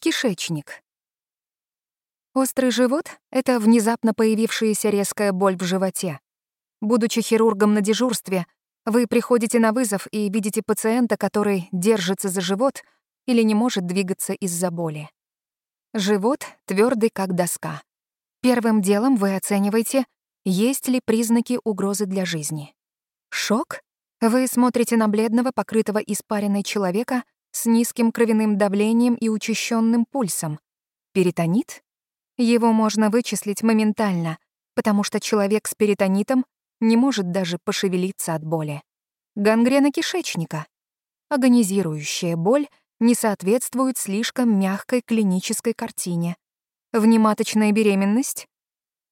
Кишечник. Острый живот — это внезапно появившаяся резкая боль в животе. Будучи хирургом на дежурстве, вы приходите на вызов и видите пациента, который держится за живот или не может двигаться из-за боли. Живот твердый, как доска. Первым делом вы оцениваете, есть ли признаки угрозы для жизни. Шок? Вы смотрите на бледного, покрытого испаренной человека с низким кровяным давлением и учащенным пульсом. Перитонит? Его можно вычислить моментально, потому что человек с перитонитом не может даже пошевелиться от боли. Гангрена кишечника. Агонизирующая боль не соответствует слишком мягкой клинической картине. Внематочная беременность.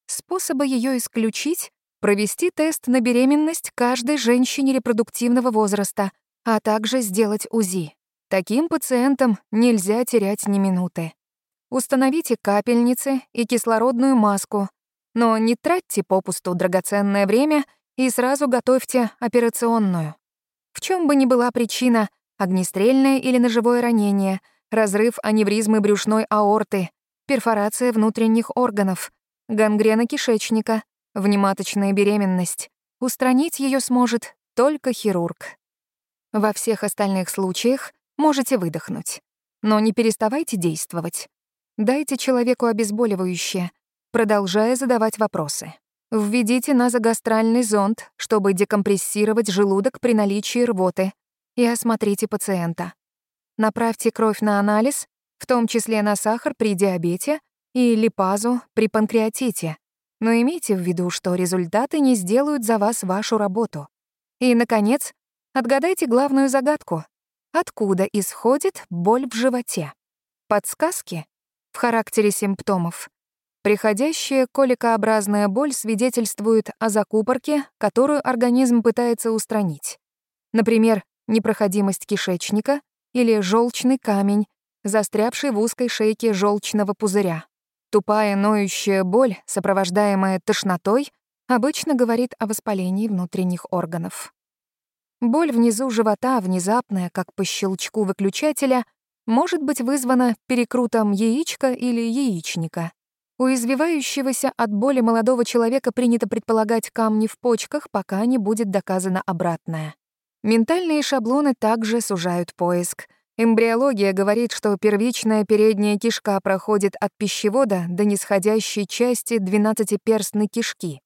Способы ее исключить — провести тест на беременность каждой женщине репродуктивного возраста, а также сделать УЗИ. Таким пациентам нельзя терять ни минуты. Установите капельницы и кислородную маску, но не тратьте попусту драгоценное время и сразу готовьте операционную. В чем бы ни была причина — огнестрельное или ножевое ранение, разрыв аневризмы брюшной аорты, перфорация внутренних органов, гангрена кишечника, внематочная беременность. Устранить ее сможет только хирург. Во всех остальных случаях можете выдохнуть. Но не переставайте действовать. Дайте человеку обезболивающее, продолжая задавать вопросы. Введите назогастральный зонд, чтобы декомпрессировать желудок при наличии рвоты, и осмотрите пациента. Направьте кровь на анализ, в том числе на сахар при диабете и липазу при панкреатите. Но имейте в виду, что результаты не сделают за вас вашу работу. И, наконец, отгадайте главную загадку. Откуда исходит боль в животе? Подсказки в характере симптомов. Приходящая коликообразная боль свидетельствует о закупорке, которую организм пытается устранить. Например, непроходимость кишечника или желчный камень, застрявший в узкой шейке желчного пузыря. Тупая ноющая боль, сопровождаемая тошнотой, обычно говорит о воспалении внутренних органов. Боль внизу живота, внезапная, как по щелчку выключателя, может быть вызвана перекрутом яичка или яичника. У извивающегося от боли молодого человека принято предполагать камни в почках, пока не будет доказано обратное. Ментальные шаблоны также сужают поиск. Эмбриология говорит, что первичная передняя кишка проходит от пищевода до нисходящей части двенадцатиперстной кишки.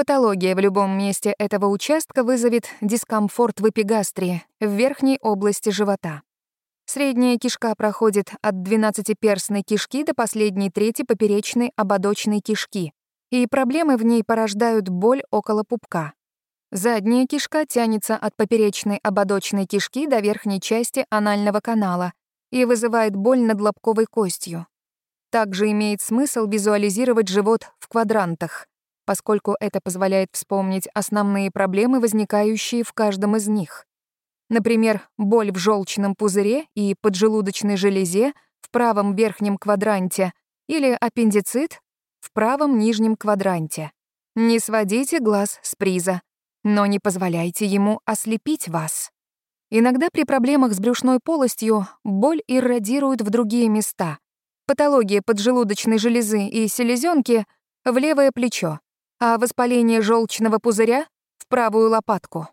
Патология в любом месте этого участка вызовет дискомфорт в эпигастрии, в верхней области живота. Средняя кишка проходит от двенадцатиперстной кишки до последней трети поперечной ободочной кишки, и проблемы в ней порождают боль около пупка. Задняя кишка тянется от поперечной ободочной кишки до верхней части анального канала и вызывает боль над лобковой костью. Также имеет смысл визуализировать живот в квадрантах, поскольку это позволяет вспомнить основные проблемы, возникающие в каждом из них. Например, боль в желчном пузыре и поджелудочной железе в правом верхнем квадранте или аппендицит в правом нижнем квадранте. Не сводите глаз с приза, но не позволяйте ему ослепить вас. Иногда при проблемах с брюшной полостью боль иррадирует в другие места. Патология поджелудочной железы и селезенки в левое плечо, а воспаление желчного пузыря — в правую лопатку.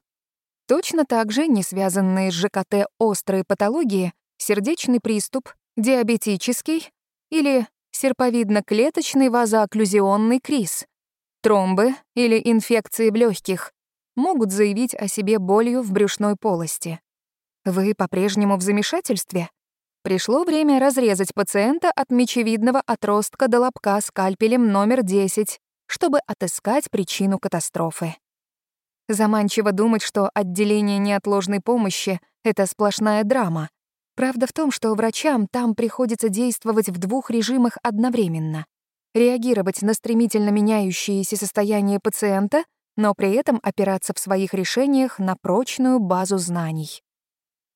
Точно так же не связанные с ЖКТ острые патологии, сердечный приступ, диабетический или серповидно-клеточный вазоокклюзионный криз, тромбы или инфекции в легких могут заявить о себе болью в брюшной полости. Вы по-прежнему в замешательстве? Пришло время разрезать пациента от мечевидного отростка до лобка скальпелем номер 10, чтобы отыскать причину катастрофы. Заманчиво думать, что отделение неотложной помощи — это сплошная драма. Правда в том, что врачам там приходится действовать в двух режимах одновременно. Реагировать на стремительно меняющееся состояние пациента, но при этом опираться в своих решениях на прочную базу знаний.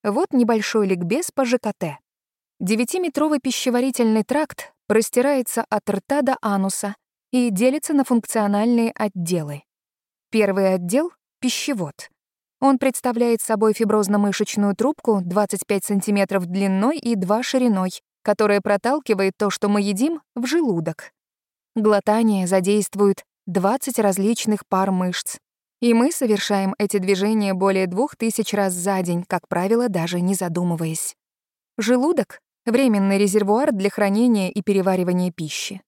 Вот небольшой ликбез по ЖКТ. Девятиметровый пищеварительный тракт простирается от рта до ануса и делится на функциональные отделы. Первый отдел пищевод. Он представляет собой фиброзно-мышечную трубку 25 см длиной и 2 шириной, которая проталкивает то, что мы едим, в желудок. Глотание задействует 20 различных пар мышц. И мы совершаем эти движения более двух тысяч раз за день, как правило, даже не задумываясь. Желудок — временный резервуар для хранения и переваривания пищи.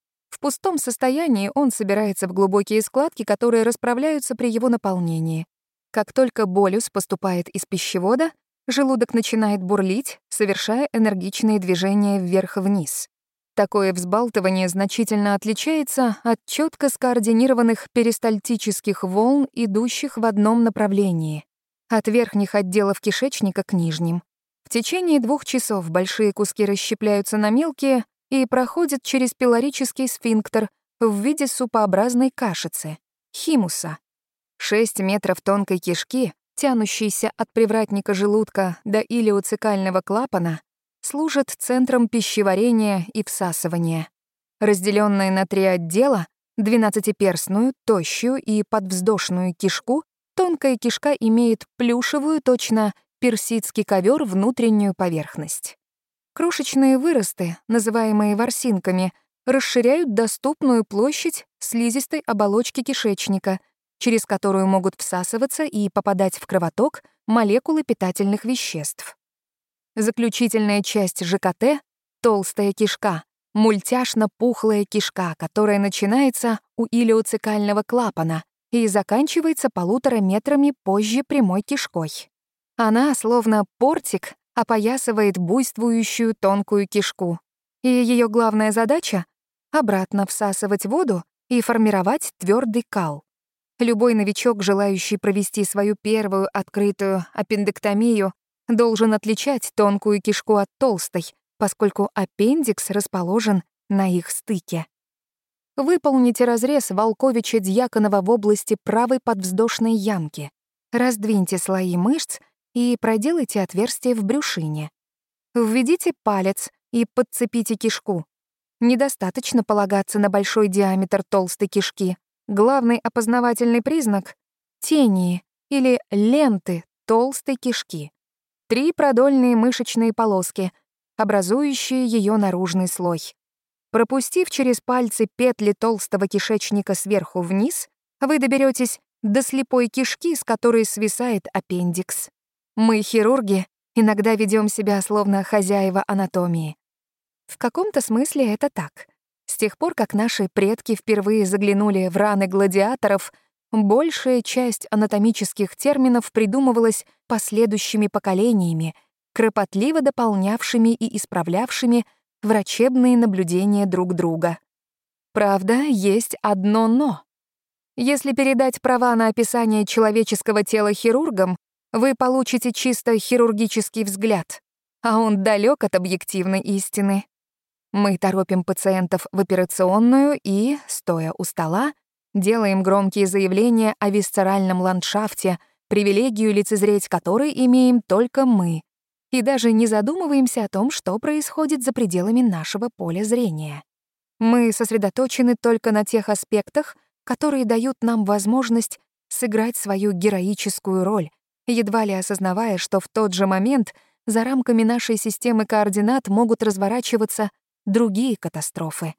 Пустом состоянии он собирается в глубокие складки, которые расправляются при его наполнении. Как только болюс поступает из пищевода, желудок начинает бурлить, совершая энергичные движения вверх-вниз. Такое взбалтывание значительно отличается от четко скоординированных перистальтических волн, идущих в одном направлении, от верхних отделов кишечника к нижним. В течение двух часов большие куски расщепляются на мелкие и проходят через пилорический сфинктер в виде супообразной кашицы — химуса. 6 метров тонкой кишки, тянущейся от привратника желудка до илиоцикального клапана, служат центром пищеварения и всасывания. Разделенные на три отдела — двенадцатиперстную, тощую и подвздошную кишку, тонкая кишка имеет плюшевую, точно персидский ковер внутреннюю поверхность. Крошечные выросты, называемые ворсинками, расширяют доступную площадь слизистой оболочки кишечника, через которую могут всасываться и попадать в кровоток молекулы питательных веществ. Заключительная часть ЖКТ — толстая кишка, мультяшно-пухлая кишка, которая начинается у илиоцикального клапана и заканчивается полутора метрами позже прямой кишкой. Она, словно портик, опоясывает буйствующую тонкую кишку. И ее главная задача — обратно всасывать воду и формировать твердый кал. Любой новичок, желающий провести свою первую открытую аппендэктомию, должен отличать тонкую кишку от толстой, поскольку аппендикс расположен на их стыке. Выполните разрез Волковича-Дьяконова в области правой подвздошной ямки. Раздвиньте слои мышц и проделайте отверстие в брюшине. Введите палец и подцепите кишку. Недостаточно полагаться на большой диаметр толстой кишки. Главный опознавательный признак — тени или ленты толстой кишки три продольные мышечные полоски, образующие ее наружный слой. Пропустив через пальцы петли толстого кишечника сверху вниз, вы доберетесь до слепой кишки, с которой свисает аппендикс. Мы, хирурги, иногда ведем себя словно хозяева анатомии. В каком-то смысле это так. С тех пор, как наши предки впервые заглянули в раны гладиаторов, Большая часть анатомических терминов придумывалась последующими поколениями, кропотливо дополнявшими и исправлявшими врачебные наблюдения друг друга. Правда, есть одно «но». Если передать права на описание человеческого тела хирургам, вы получите чисто хирургический взгляд, а он далек от объективной истины. Мы торопим пациентов в операционную и, стоя у стола, Делаем громкие заявления о висцеральном ландшафте, привилегию лицезреть которой имеем только мы, и даже не задумываемся о том, что происходит за пределами нашего поля зрения. Мы сосредоточены только на тех аспектах, которые дают нам возможность сыграть свою героическую роль, едва ли осознавая, что в тот же момент за рамками нашей системы координат могут разворачиваться другие катастрофы.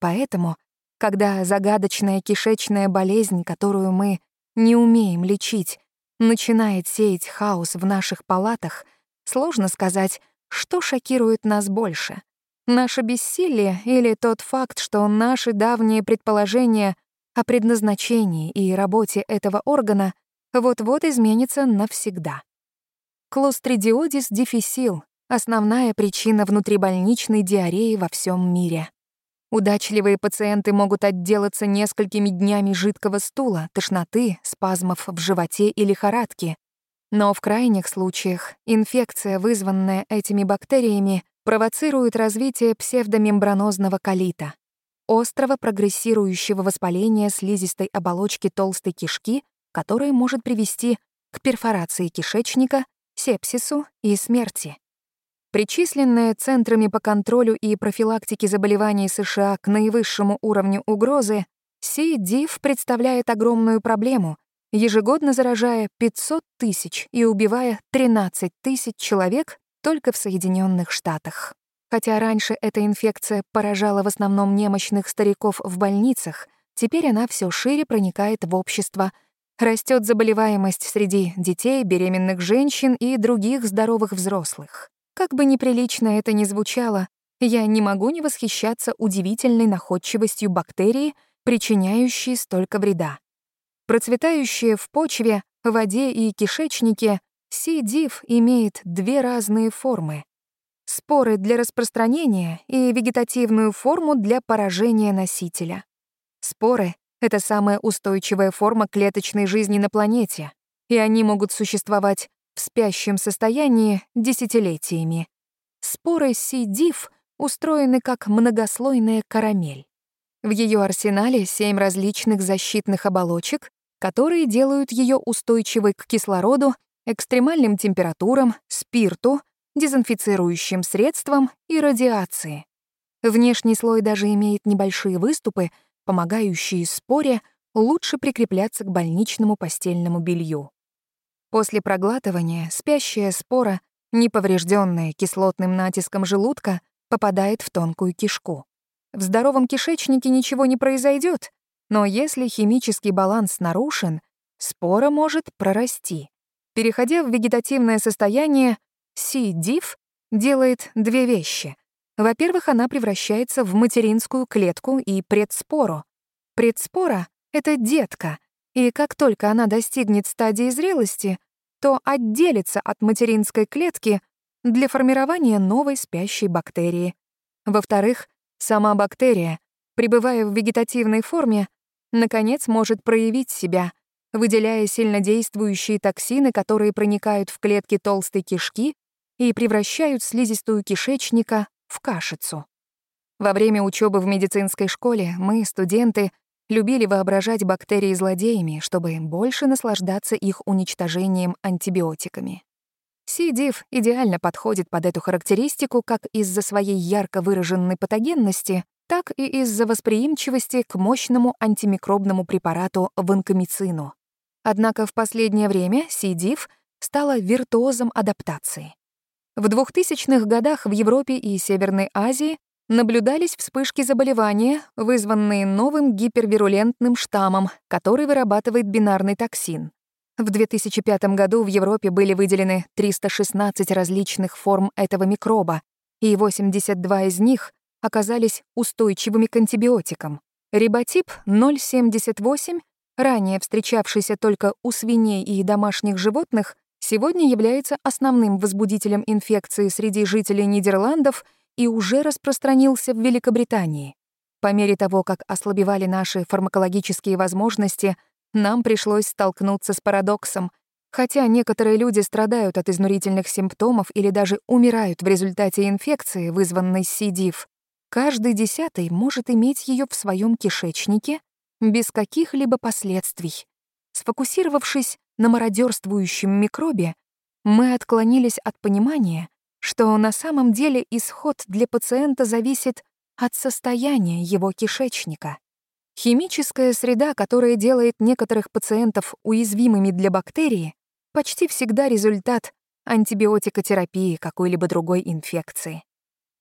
Поэтому когда загадочная кишечная болезнь, которую мы не умеем лечить, начинает сеять хаос в наших палатах, сложно сказать, что шокирует нас больше. Наше бессилие или тот факт, что наши давние предположения о предназначении и работе этого органа вот-вот изменятся навсегда. Клостридиодис дифисил — основная причина внутрибольничной диареи во всем мире. Удачливые пациенты могут отделаться несколькими днями жидкого стула, тошноты, спазмов в животе и лихорадки. Но в крайних случаях инфекция, вызванная этими бактериями, провоцирует развитие псевдомембранозного колита, острого прогрессирующего воспаления слизистой оболочки толстой кишки, которое может привести к перфорации кишечника, сепсису и смерти. Причисленная Центрами по контролю и профилактике заболеваний США к наивысшему уровню угрозы, Си-Див представляет огромную проблему, ежегодно заражая 500 тысяч и убивая 13 тысяч человек только в Соединенных Штатах. Хотя раньше эта инфекция поражала в основном немощных стариков в больницах, теперь она все шире проникает в общество. Растет заболеваемость среди детей, беременных женщин и других здоровых взрослых. Как бы неприлично это ни звучало, я не могу не восхищаться удивительной находчивостью бактерии, причиняющей столько вреда. Процветающие в почве, воде и кишечнике, Си-див имеет две разные формы — споры для распространения и вегетативную форму для поражения носителя. Споры — это самая устойчивая форма клеточной жизни на планете, и они могут существовать в спящем состоянии десятилетиями. Споры Си-див устроены как многослойная карамель. В ее арсенале семь различных защитных оболочек, которые делают ее устойчивой к кислороду, экстремальным температурам, спирту, дезинфицирующим средствам и радиации. Внешний слой даже имеет небольшие выступы, помогающие споре лучше прикрепляться к больничному постельному белью. После проглатывания спящая спора, неповрежденная кислотным натиском желудка, попадает в тонкую кишку. В здоровом кишечнике ничего не произойдет, но если химический баланс нарушен, спора может прорасти. Переходя в вегетативное состояние, Си-див делает две вещи. Во-первых, она превращается в материнскую клетку и предспору. Предспора — это детка, и как только она достигнет стадии зрелости, то отделится от материнской клетки для формирования новой спящей бактерии. Во-вторых, сама бактерия, пребывая в вегетативной форме, наконец может проявить себя, выделяя сильнодействующие токсины, которые проникают в клетки толстой кишки и превращают слизистую кишечника в кашицу. Во время учебы в медицинской школе мы, студенты, любили воображать бактерии злодеями, чтобы больше наслаждаться их уничтожением антибиотиками. Си-див идеально подходит под эту характеристику как из-за своей ярко выраженной патогенности, так и из-за восприимчивости к мощному антимикробному препарату ванкомицину. Однако в последнее время Си-див стала виртуозом адаптации. В 2000-х годах в Европе и Северной Азии наблюдались вспышки заболевания, вызванные новым гипервирулентным штаммом, который вырабатывает бинарный токсин. В 2005 году в Европе были выделены 316 различных форм этого микроба, и 82 из них оказались устойчивыми к антибиотикам. Риботип 078, ранее встречавшийся только у свиней и домашних животных, сегодня является основным возбудителем инфекции среди жителей Нидерландов и уже распространился в Великобритании. По мере того, как ослабевали наши фармакологические возможности — нам пришлось столкнуться с парадоксом. Хотя некоторые люди страдают от изнурительных симптомов или даже умирают в результате инфекции, вызванной СИДИФ, каждый десятый может иметь ее в своем кишечнике без каких-либо последствий. Сфокусировавшись на мародерствующем микробе, мы отклонились от понимания, что на самом деле исход для пациента зависит от состояния его кишечника. Химическая среда, которая делает некоторых пациентов уязвимыми для бактерии, почти всегда результат антибиотикотерапии какой-либо другой инфекции.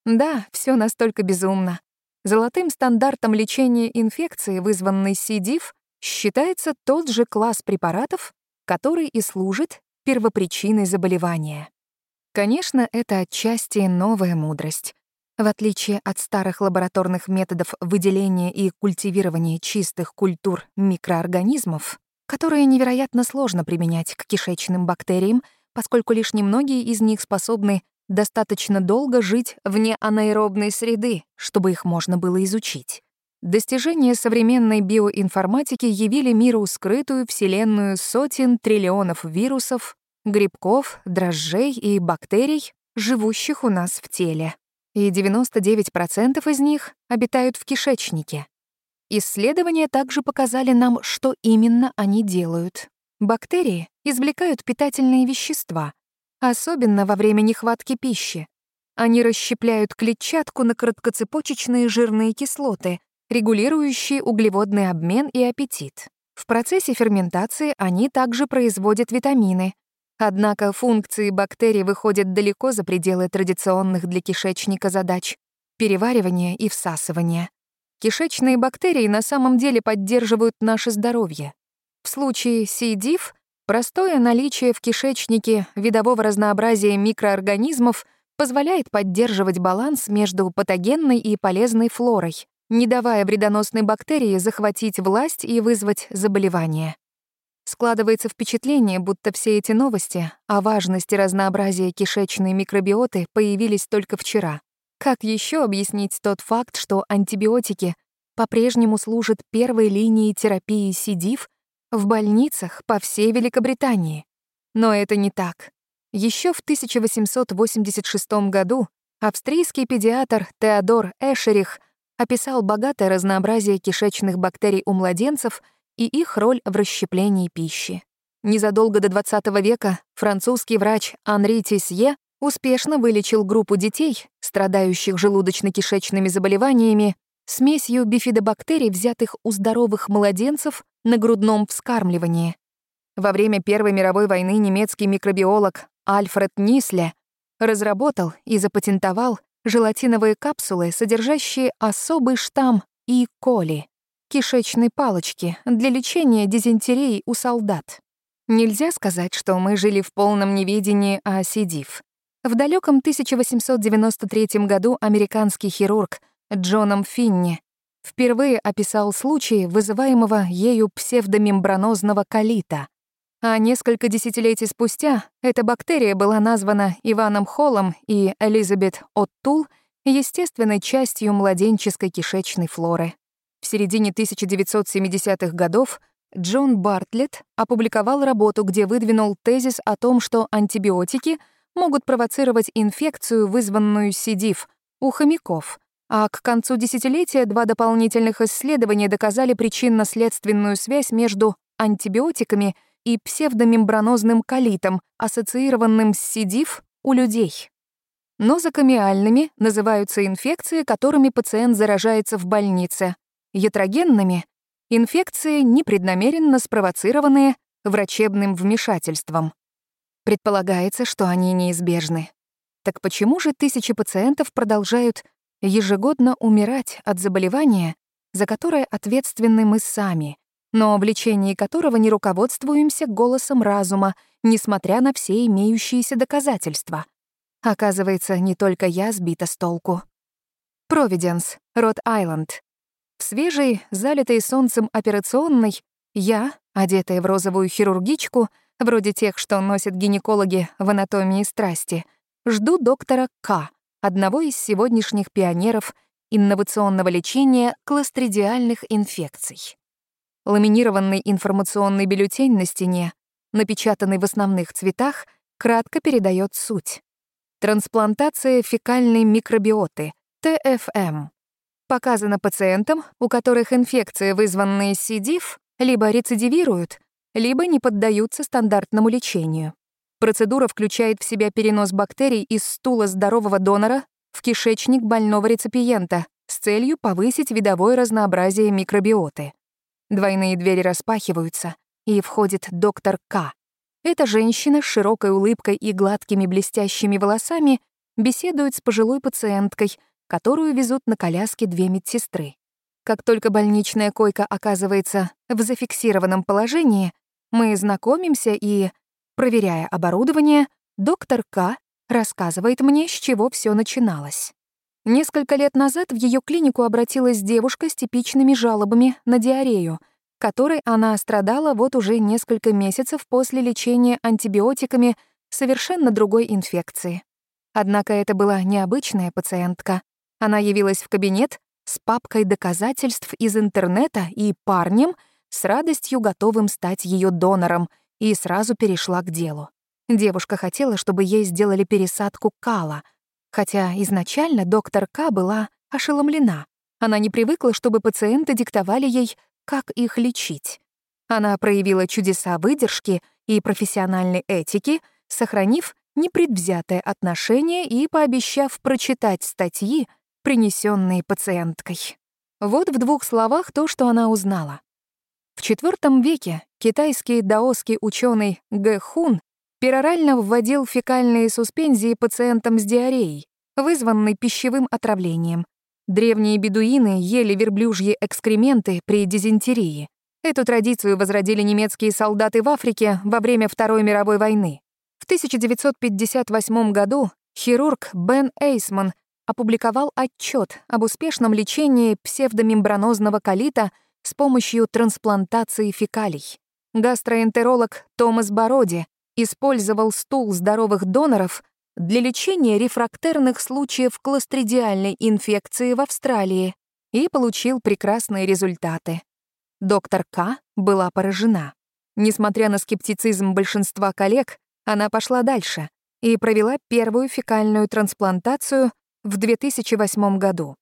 Да, все настолько безумно. Золотым стандартом лечения инфекции, вызванной СИДИФ, считается тот же класс препаратов, который и служит первопричиной заболевания. Конечно, это отчасти новая мудрость, в отличие от старых лабораторных методов выделения и культивирования чистых культур микроорганизмов, которые невероятно сложно применять к кишечным бактериям, поскольку лишь немногие из них способны достаточно долго жить вне анаэробной среды, чтобы их можно было изучить. Достижения современной биоинформатики явили миру скрытую вселенную сотен триллионов вирусов, грибков, дрожжей и бактерий, живущих у нас в теле и 99% из них обитают в кишечнике. Исследования также показали нам, что именно они делают. Бактерии извлекают питательные вещества, особенно во время нехватки пищи. Они расщепляют клетчатку на краткоцепочечные жирные кислоты, регулирующие углеводный обмен и аппетит. В процессе ферментации они также производят витамины. Однако функции бактерий выходят далеко за пределы традиционных для кишечника задач — переваривания и всасывания. Кишечные бактерии на самом деле поддерживают наше здоровье. В случае C. diff простое наличие в кишечнике видового разнообразия микроорганизмов позволяет поддерживать баланс между патогенной и полезной флорой, не давая вредоносной бактерии захватить власть и вызвать заболевание. Складывается впечатление, будто все эти новости о важности разнообразия кишечной микробиоты появились только вчера. Как еще объяснить тот факт, что антибиотики по-прежнему служат первой линией терапии СИДИФ в больницах по всей Великобритании? Но это не так. Еще в 1886 году австрийский педиатр Теодор Эшерих описал богатое разнообразие кишечных бактерий у младенцев — и их роль в расщеплении пищи. Незадолго до 20 века французский врач Анри Тисье успешно вылечил группу детей, страдающих желудочно-кишечными заболеваниями, смесью бифидобактерий, взятых у здоровых младенцев на грудном вскармливании. Во время Первой мировой войны немецкий микробиолог Альфред Нисле разработал и запатентовал желатиновые капсулы, содержащие особый штамм И. коли кишечной палочки для лечения дизентерии у солдат. Нельзя сказать, что мы жили в полном неведении о СИДИФ. В далеком 1893 году американский хирург Джоном Финни впервые описал случай вызываемого ею псевдомембранозного колита. А несколько десятилетий спустя эта бактерия была названа Иваном Холлом и Элизабет Оттул естественной частью младенческой кишечной флоры. В середине 1970-х годов Джон Бартлетт опубликовал работу, где выдвинул тезис о том, что антибиотики могут провоцировать инфекцию, вызванную СИДИФ, у хомяков, а к концу десятилетия два дополнительных исследования доказали причинно-следственную связь между антибиотиками и псевдомембранозным колитом, ассоциированным с СИДИФ у людей. Нозокомиальными называются инфекции, которыми пациент заражается в больнице, Ятрогенными — инфекции, непреднамеренно спровоцированные врачебным вмешательством. Предполагается, что они неизбежны. Так почему же тысячи пациентов продолжают ежегодно умирать от заболевания, за которое ответственны мы сами, но в лечении которого не руководствуемся голосом разума, несмотря на все имеющиеся доказательства? Оказывается, не только я сбита с толку. Провиденс, Род-Айленд, в свежей, залитой солнцем операционной, я, одетая в розовую хирургичку, вроде тех, что носят гинекологи в анатомии страсти, жду доктора К., одного из сегодняшних пионеров инновационного лечения кластридиальных инфекций. Ламинированный информационный бюллетень на стене, напечатанный в основных цветах, кратко передает суть. Трансплантация фекальной микробиоты, ТФМ, показано пациентам, у которых инфекции, вызванные C. diff, либо рецидивируют, либо не поддаются стандартному лечению. Процедура включает в себя перенос бактерий из стула здорового донора в кишечник больного реципиента с целью повысить видовое разнообразие микробиоты. Двойные двери распахиваются, и входит доктор К. Эта женщина с широкой улыбкой и гладкими блестящими волосами беседует с пожилой пациенткой, которую везут на коляске две медсестры. Как только больничная койка оказывается в зафиксированном положении, мы знакомимся и, проверяя оборудование, доктор К. рассказывает мне, с чего все начиналось. Несколько лет назад в ее клинику обратилась девушка с типичными жалобами на диарею, которой она страдала вот уже несколько месяцев после лечения антибиотиками совершенно другой инфекции. Однако это была необычная пациентка. Она явилась в кабинет с папкой доказательств из интернета и парнем, с радостью готовым стать ее донором, и сразу перешла к делу. Девушка хотела, чтобы ей сделали пересадку кала, хотя изначально доктор К была ошеломлена. Она не привыкла, чтобы пациенты диктовали ей, как их лечить. Она проявила чудеса выдержки и профессиональной этики, сохранив непредвзятое отношение и пообещав прочитать статьи, принесенные пациенткой. Вот в двух словах то, что она узнала. В IV веке китайский даосский ученый Гэ Хун перорально вводил фекальные суспензии пациентам с диареей, вызванной пищевым отравлением. Древние бедуины ели верблюжьи экскременты при дизентерии. Эту традицию возродили немецкие солдаты в Африке во время Второй мировой войны. В 1958 году хирург Бен Эйсман опубликовал отчет об успешном лечении псевдомембранозного колита с помощью трансплантации фекалий. Гастроэнтеролог Томас Бороди использовал стул здоровых доноров для лечения рефрактерных случаев кластридиальной инфекции в Австралии и получил прекрасные результаты. Доктор К. была поражена. Несмотря на скептицизм большинства коллег, она пошла дальше и провела первую фекальную трансплантацию в 2008 году.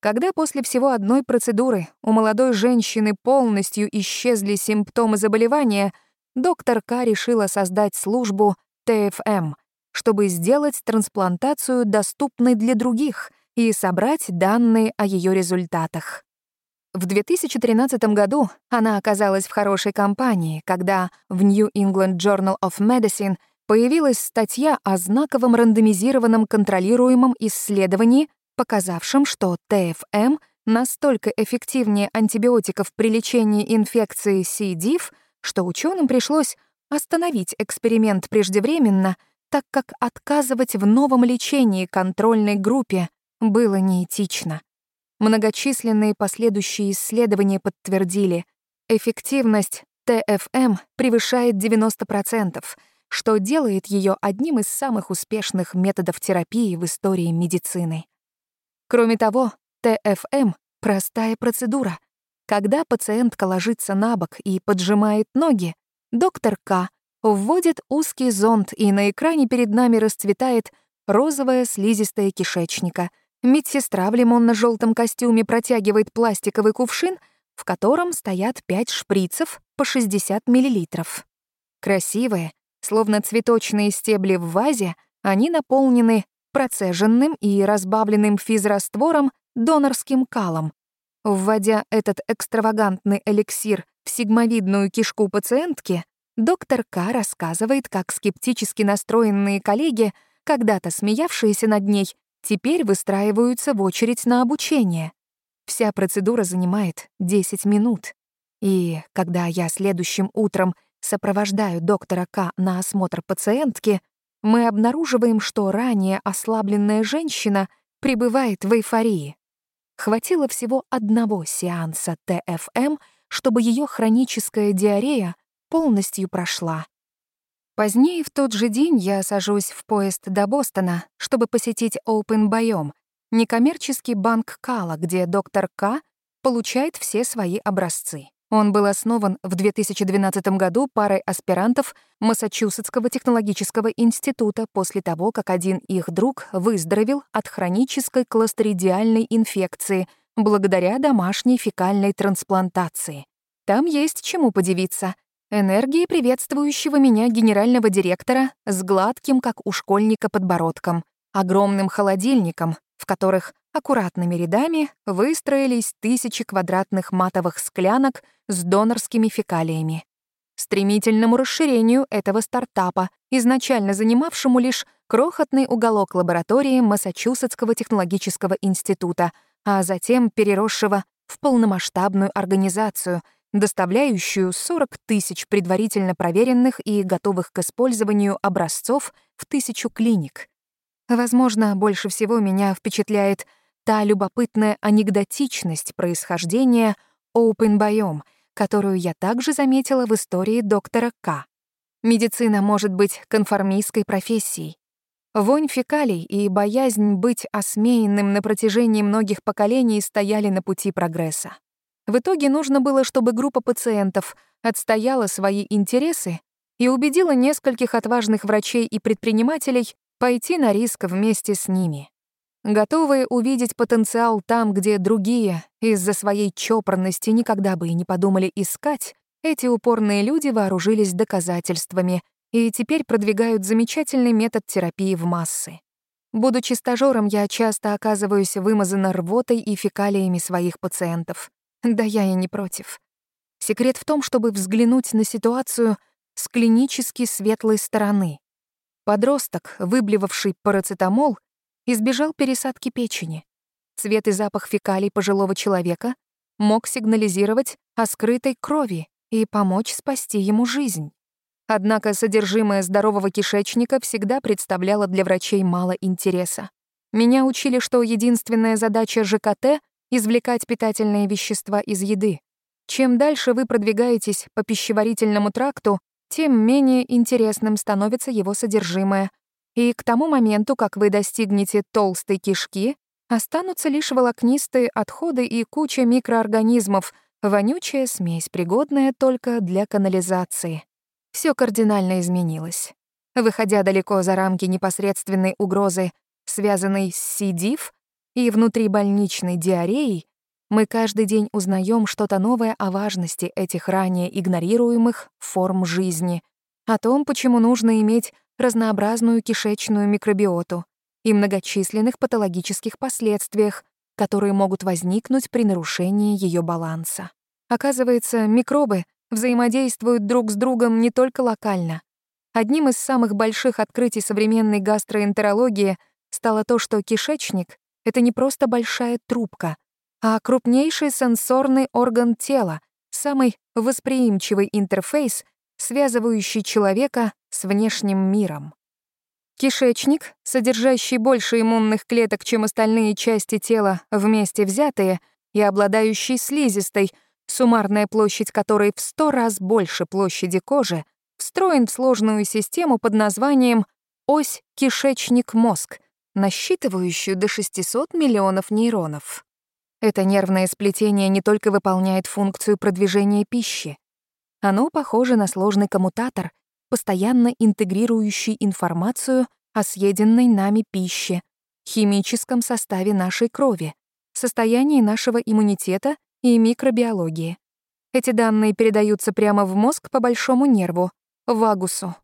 Когда после всего одной процедуры у молодой женщины полностью исчезли симптомы заболевания, доктор К решила создать службу ТФМ, чтобы сделать трансплантацию доступной для других и собрать данные о ее результатах. В 2013 году она оказалась в хорошей компании, когда в New England Journal of Medicine появилась статья о знаковом рандомизированном контролируемом исследовании, показавшем, что ТФМ настолько эффективнее антибиотиков при лечении инфекции C. diff, что ученым пришлось остановить эксперимент преждевременно, так как отказывать в новом лечении контрольной группе было неэтично. Многочисленные последующие исследования подтвердили, эффективность ТФМ превышает 90%, что делает ее одним из самых успешных методов терапии в истории медицины. Кроме того, ТФМ — простая процедура. Когда пациентка ложится на бок и поджимает ноги, доктор К вводит узкий зонд, и на экране перед нами расцветает розовая слизистая кишечника. Медсестра в лимонно желтом костюме протягивает пластиковый кувшин, в котором стоят 5 шприцев по 60 мл. Красивые, Словно цветочные стебли в вазе, они наполнены процеженным и разбавленным физраствором донорским калом. Вводя этот экстравагантный эликсир в сигмовидную кишку пациентки, доктор К. рассказывает, как скептически настроенные коллеги, когда-то смеявшиеся над ней, теперь выстраиваются в очередь на обучение. Вся процедура занимает 10 минут. И когда я следующим утром сопровождаю доктора К на осмотр пациентки, мы обнаруживаем, что ранее ослабленная женщина пребывает в эйфории. Хватило всего одного сеанса ТФМ, чтобы ее хроническая диарея полностью прошла. Позднее в тот же день я сажусь в поезд до Бостона, чтобы посетить Open Biome, некоммерческий банк кала, где доктор К получает все свои образцы. Он был основан в 2012 году парой аспирантов Массачусетского технологического института после того, как один их друг выздоровел от хронической клостридиальной инфекции благодаря домашней фекальной трансплантации. Там есть чему подивиться. Энергии приветствующего меня генерального директора с гладким, как у школьника, подбородком, огромным холодильником, в которых аккуратными рядами выстроились тысячи квадратных матовых склянок с донорскими фекалиями. Стремительному расширению этого стартапа, изначально занимавшему лишь крохотный уголок лаборатории Массачусетского технологического института, а затем переросшего в полномасштабную организацию, доставляющую 40 тысяч предварительно проверенных и готовых к использованию образцов в тысячу клиник. Возможно, больше всего меня впечатляет та любопытная анекдотичность происхождения Biome, которую я также заметила в истории доктора К. Медицина может быть конформистской профессией. Вонь фекалий и боязнь быть осмеянным на протяжении многих поколений стояли на пути прогресса. В итоге нужно было, чтобы группа пациентов отстояла свои интересы и убедила нескольких отважных врачей и предпринимателей пойти на риск вместе с ними. Готовые увидеть потенциал там, где другие из-за своей чопорности никогда бы и не подумали искать, эти упорные люди вооружились доказательствами и теперь продвигают замечательный метод терапии в массы. Будучи стажёром, я часто оказываюсь вымазана рвотой и фекалиями своих пациентов. Да я и не против. Секрет в том, чтобы взглянуть на ситуацию с клинически светлой стороны. Подросток, выблевавший парацетамол, избежал пересадки печени. Цвет и запах фекалий пожилого человека мог сигнализировать о скрытой крови и помочь спасти ему жизнь. Однако содержимое здорового кишечника всегда представляло для врачей мало интереса. Меня учили, что единственная задача ЖКТ — извлекать питательные вещества из еды. Чем дальше вы продвигаетесь по пищеварительному тракту, тем менее интересным становится его содержимое. И к тому моменту, как вы достигнете толстой кишки, останутся лишь волокнистые отходы и куча микроорганизмов, вонючая смесь, пригодная только для канализации. Все кардинально изменилось. Выходя далеко за рамки непосредственной угрозы, связанной с СИДИФ и внутрибольничной диареей, мы каждый день узнаем что-то новое о важности этих ранее игнорируемых форм жизни, о том, почему нужно иметь разнообразную кишечную микробиоту и многочисленных патологических последствиях, которые могут возникнуть при нарушении ее баланса. Оказывается, микробы взаимодействуют друг с другом не только локально. Одним из самых больших открытий современной гастроэнтерологии стало то, что кишечник — это не просто большая трубка — а крупнейший сенсорный орган тела, самый восприимчивый интерфейс, связывающий человека с внешним миром. Кишечник, содержащий больше иммунных клеток, чем остальные части тела вместе взятые, и обладающий слизистой, суммарная площадь которой в сто раз больше площади кожи, встроен в сложную систему под названием ось кишечник-мозг, насчитывающую до 600 миллионов нейронов. Это нервное сплетение не только выполняет функцию продвижения пищи. Оно похоже на сложный коммутатор, постоянно интегрирующий информацию о съеденной нами пище, химическом составе нашей крови, состоянии нашего иммунитета и микробиологии. Эти данные передаются прямо в мозг по большому нерву, вагусу.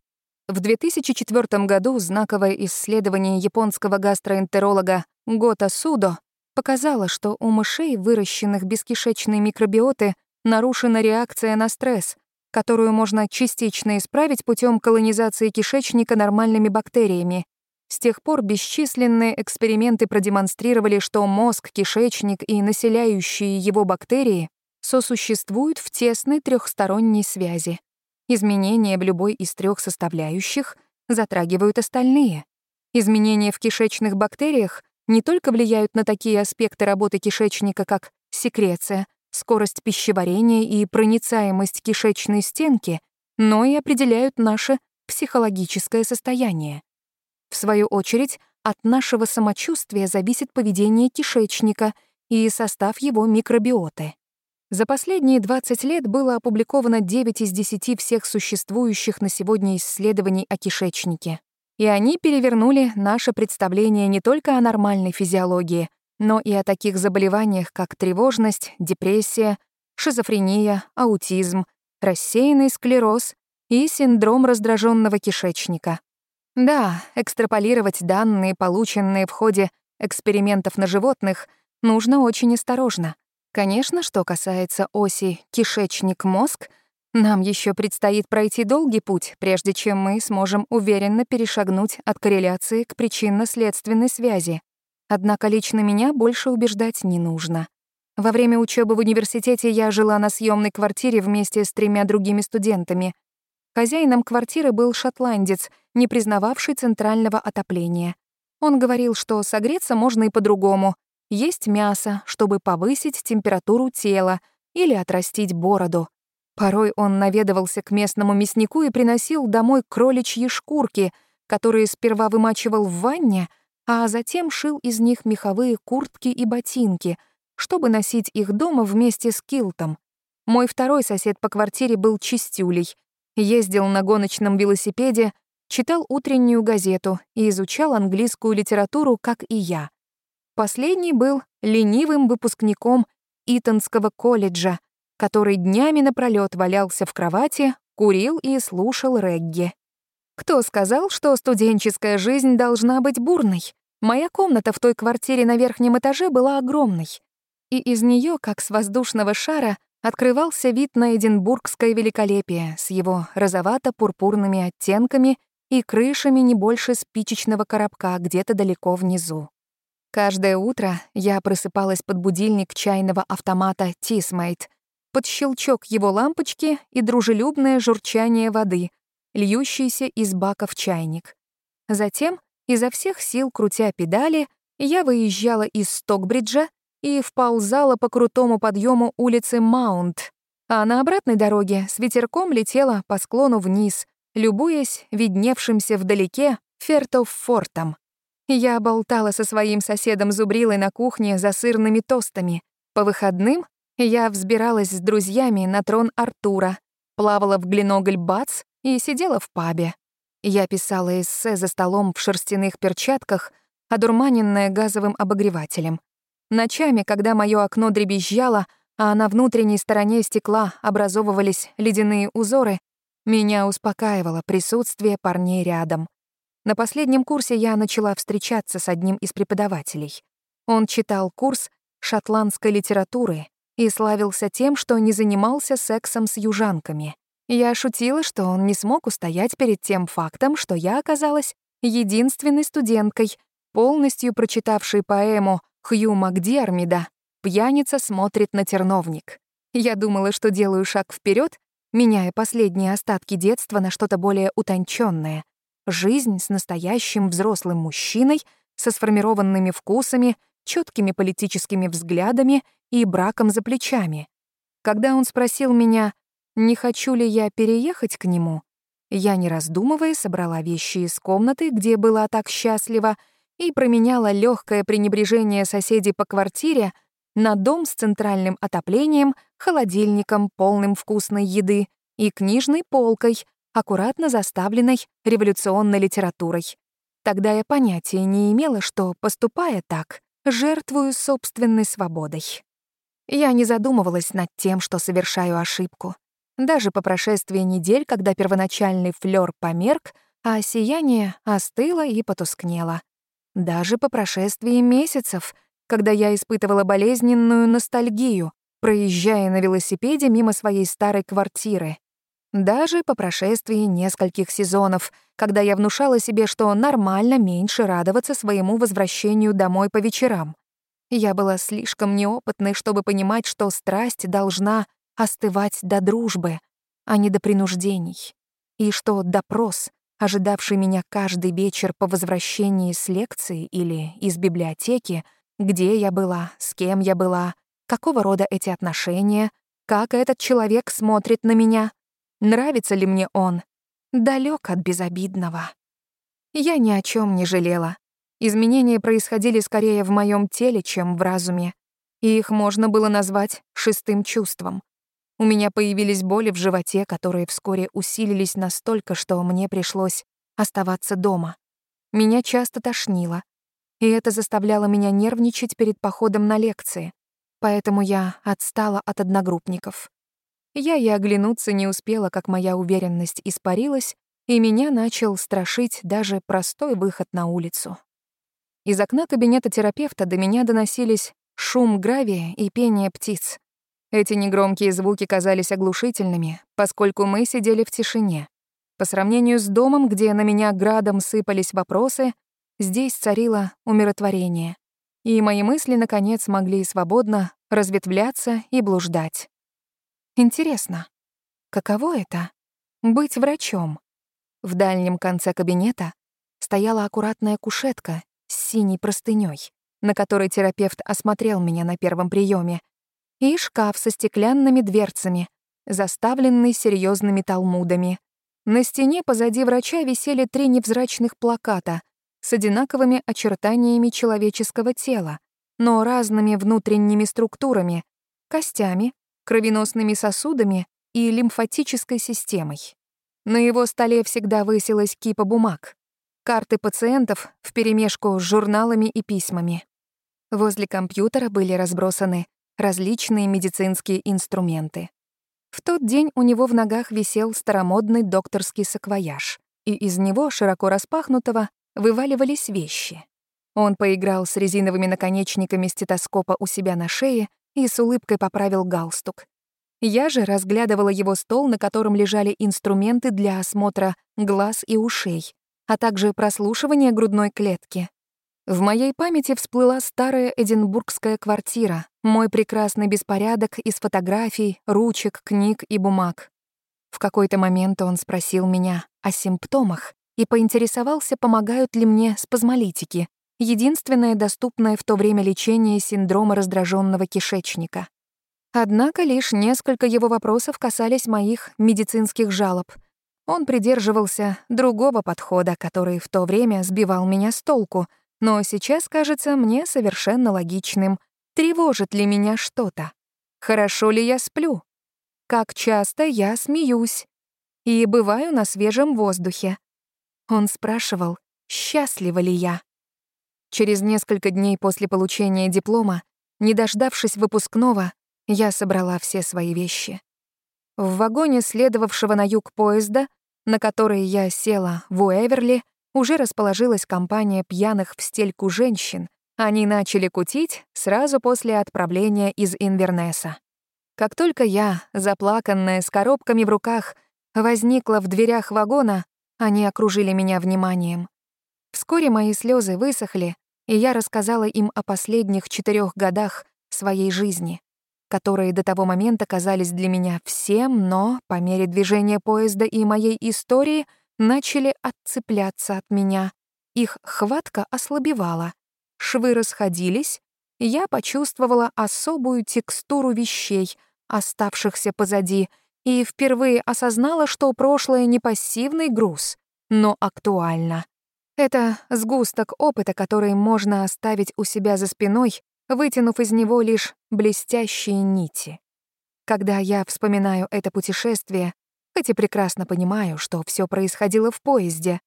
В 2004 году знаковое исследование японского гастроэнтеролога Гота Судо показала, что у мышей, выращенных без кишечной микробиоты, нарушена реакция на стресс, которую можно частично исправить путем колонизации кишечника нормальными бактериями. С тех пор бесчисленные эксперименты продемонстрировали, что мозг, кишечник и населяющие его бактерии сосуществуют в тесной трехсторонней связи. Изменения в любой из трех составляющих затрагивают остальные. Изменения в кишечных бактериях не только влияют на такие аспекты работы кишечника, как секреция, скорость пищеварения и проницаемость кишечной стенки, но и определяют наше психологическое состояние. В свою очередь, от нашего самочувствия зависит поведение кишечника и состав его микробиоты. За последние 20 лет было опубликовано 9 из 10 всех существующих на сегодня исследований о кишечнике. И они перевернули наше представление не только о нормальной физиологии, но и о таких заболеваниях, как тревожность, депрессия, шизофрения, аутизм, рассеянный склероз и синдром раздраженного кишечника. Да, экстраполировать данные, полученные в ходе экспериментов на животных, нужно очень осторожно. Конечно, что касается оси кишечник-мозг — нам еще предстоит пройти долгий путь, прежде чем мы сможем уверенно перешагнуть от корреляции к причинно-следственной связи. Однако лично меня больше убеждать не нужно. Во время учебы в университете я жила на съемной квартире вместе с тремя другими студентами. Хозяином квартиры был шотландец, не признававший центрального отопления. Он говорил, что согреться можно и по-другому. Есть мясо, чтобы повысить температуру тела или отрастить бороду. Порой он наведывался к местному мяснику и приносил домой кроличьи шкурки, которые сперва вымачивал в ванне, а затем шил из них меховые куртки и ботинки, чтобы носить их дома вместе с килтом. Мой второй сосед по квартире был чистюлей, ездил на гоночном велосипеде, читал утреннюю газету и изучал английскую литературу, как и я. Последний был ленивым выпускником Итонского колледжа, который днями напролёт валялся в кровати, курил и слушал регги. Кто сказал, что студенческая жизнь должна быть бурной? Моя комната в той квартире на верхнем этаже была огромной, и из неё, как с воздушного шара, открывался вид на эдинбургское великолепие с его розовато-пурпурными оттенками и крышами не больше спичечного коробка где-то далеко внизу. Каждое утро я просыпалась под будильник чайного автомата «Тисмейт», под щелчок его лампочки и дружелюбное журчание воды, льющейся из бака в чайник. Затем, изо всех сил крутя педали, я выезжала из Стокбриджа и вползала по крутому подъему улицы Маунт, а на обратной дороге с ветерком летела по склону вниз, любуясь видневшимся вдалеке Фертофортом. Я болтала со своим соседом Зубрилой на кухне за сырными тостами. По выходным я взбиралась с друзьями на трон Артура, плавала в Глиногль-Бац и сидела в пабе. Я писала эссе за столом в шерстяных перчатках, одурманенная газовым обогревателем. Ночами, когда мое окно дребезжало, а на внутренней стороне стекла образовывались ледяные узоры, меня успокаивало присутствие парней рядом. На последнем курсе я начала встречаться с одним из преподавателей. Он читал курс шотландской литературы и славился тем, что не занимался сексом с южанками. Я шутила, что он не смог устоять перед тем фактом, что я оказалась единственной студенткой, полностью прочитавшей поэму Хью Макдиармида «Пьяница смотрит на терновник». Я думала, что делаю шаг вперед меняя последние остатки детства на что-то более утонченное. Жизнь с настоящим взрослым мужчиной, со сформированными вкусами, четкими политическими взглядами и браком за плечами. Когда он спросил меня, не хочу ли я переехать к нему, я, не раздумывая, собрала вещи из комнаты, где была так счастлива, и променяла легкое пренебрежение соседей по квартире — на дом с центральным отоплением, холодильником, полным вкусной еды и книжной полкой, аккуратно заставленной революционной литературой. Тогда я понятия не имела, что, поступая так, жертвую собственной свободой. Я не задумывалась над тем, что совершаю ошибку. Даже по прошествии недель, когда первоначальный флёр померк, а сияние остыло и потускнело. Даже по прошествии месяцев — когда я испытывала болезненную ностальгию, проезжая на велосипеде мимо своей старой квартиры. Даже по прошествии нескольких сезонов, когда я внушала себе, что нормально меньше радоваться своему возвращению домой по вечерам. Я была слишком неопытной, чтобы понимать, что страсть должна остывать до дружбы, а не до принуждений. И что допрос, ожидавший меня каждый вечер по возвращении с лекции или из библиотеки, где я была, с кем я была, какого рода эти отношения, как этот человек смотрит на меня, нравится ли мне он, далек от безобидного. Я ни о чем не жалела. Изменения происходили скорее в моем теле, чем в разуме, и их можно было назвать шестым чувством. У меня появились боли в животе, которые вскоре усилились настолько, что мне пришлось оставаться дома. Меня часто тошнило, и это заставляло меня нервничать перед походом на лекции, поэтому я отстала от одногруппников. Я и оглянуться не успела, как моя уверенность испарилась, и меня начал страшить даже простой выход на улицу. Из окна кабинета терапевта до меня доносились шум гравия и пение птиц. Эти негромкие звуки казались оглушительными, поскольку мы сидели в тишине. По сравнению с домом, где на меня градом сыпались вопросы, Здесь царило умиротворение, и мои мысли, наконец, могли свободно разветвляться и блуждать. Интересно, каково это — быть врачом? В дальнем конце кабинета стояла аккуратная кушетка с синей простынёй, на которой терапевт осмотрел меня на первом приеме, и шкаф со стеклянными дверцами, заставленный серьезными талмудами. На стене позади врача висели три невзрачных плаката с одинаковыми очертаниями человеческого тела, но разными внутренними структурами, костями, кровеносными сосудами и лимфатической системой. На его столе всегда высилась кипа бумаг, карты пациентов вперемешку с журналами и письмами. Возле компьютера были разбросаны различные медицинские инструменты. В тот день у него в ногах висел старомодный докторский саквояж, и из него, широко распахнутого, вываливались вещи. Он поиграл с резиновыми наконечниками стетоскопа у себя на шее и с улыбкой поправил галстук. Я же разглядывала его стол, на котором лежали инструменты для осмотра глаз и ушей, а также прослушивания грудной клетки. В моей памяти всплыла старая эдинбургская квартира, мой прекрасный беспорядок из фотографий, ручек, книг и бумаг. В какой-то момент он спросил меня о симптомах и поинтересовался, помогают ли мне спазмолитики, единственное доступное в то время лечение синдрома раздраженного кишечника. Однако лишь несколько его вопросов касались моих медицинских жалоб. Он придерживался другого подхода, который в то время сбивал меня с толку, но сейчас кажется мне совершенно логичным. Тревожит ли меня что-то? Хорошо ли я сплю? Как часто я смеюсь? И бываю на свежем воздухе. Он спрашивал, счастлива ли я. Через несколько дней после получения диплома, не дождавшись выпускного, я собрала все свои вещи. В вагоне следовавшего на юг поезда, на который я села в Уэверли, уже расположилась компания пьяных в стельку женщин. Они начали кутить сразу после отправления из Инвернеса. Как только я, заплаканная, с коробками в руках, возникла в дверях вагона, они окружили меня вниманием. Вскоре мои слезы высохли, и я рассказала им о последних четырех годах своей жизни которые до того момента казались для меня всем, но по мере движения поезда и моей истории начали отцепляться от меня. Их хватка ослабевала. Швы расходились, я почувствовала особую текстуру вещей, оставшихся позади, и впервые осознала, что прошлое не пассивный груз, но актуально. Это сгусток опыта, который можно оставить у себя за спиной вытянув из него лишь блестящие нити. Когда я вспоминаю это путешествие, хоть и прекрасно понимаю, что все происходило в поезде,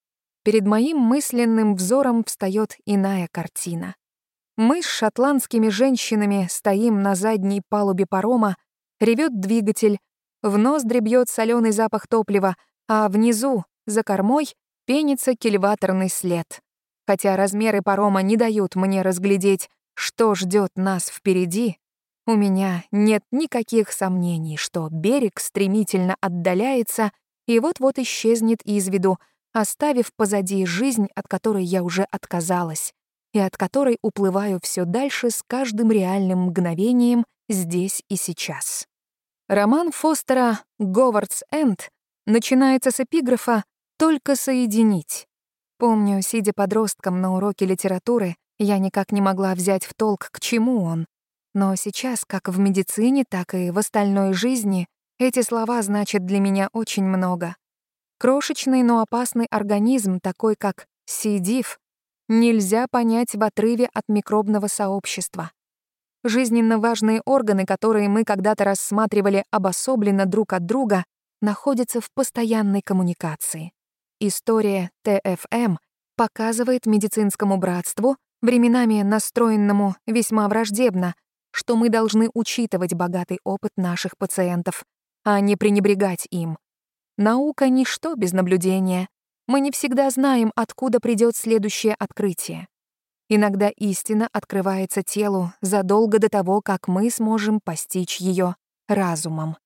перед моим мысленным взором встает иная картина. Мы с шотландскими женщинами стоим на задней палубе парома, ревет двигатель, в ноздри бьет соленый запах топлива, а внизу, за кормой, пенится кильваторный след. Хотя размеры парома не дают мне разглядеть, что ждет нас впереди, у меня нет никаких сомнений, что берег стремительно отдаляется и вот-вот исчезнет из виду, оставив позади жизнь, от которой я уже отказалась, и от которой уплываю все дальше с каждым реальным мгновением здесь и сейчас. Роман Фостера «Говардс Энд» начинается с эпиграфа «Только соединить». Помню, сидя подростком на уроке литературы, я никак не могла взять в толк, к чему он. Но сейчас, как в медицине, так и в остальной жизни, эти слова значат для меня очень много. Крошечный, но опасный организм, такой как C. diff, нельзя понять в отрыве от микробного сообщества. Жизненно важные органы, которые мы когда-то рассматривали обособленно друг от друга, находятся в постоянной коммуникации. История ТФМ показывает медицинскому братству, временами настроенному весьма враждебно, что мы должны учитывать богатый опыт наших пациентов, а не пренебрегать им. Наука — ничто без наблюдения. Мы не всегда знаем, откуда придет следующее открытие. Иногда истина открывается телу задолго до того, как мы сможем постичь ее разумом.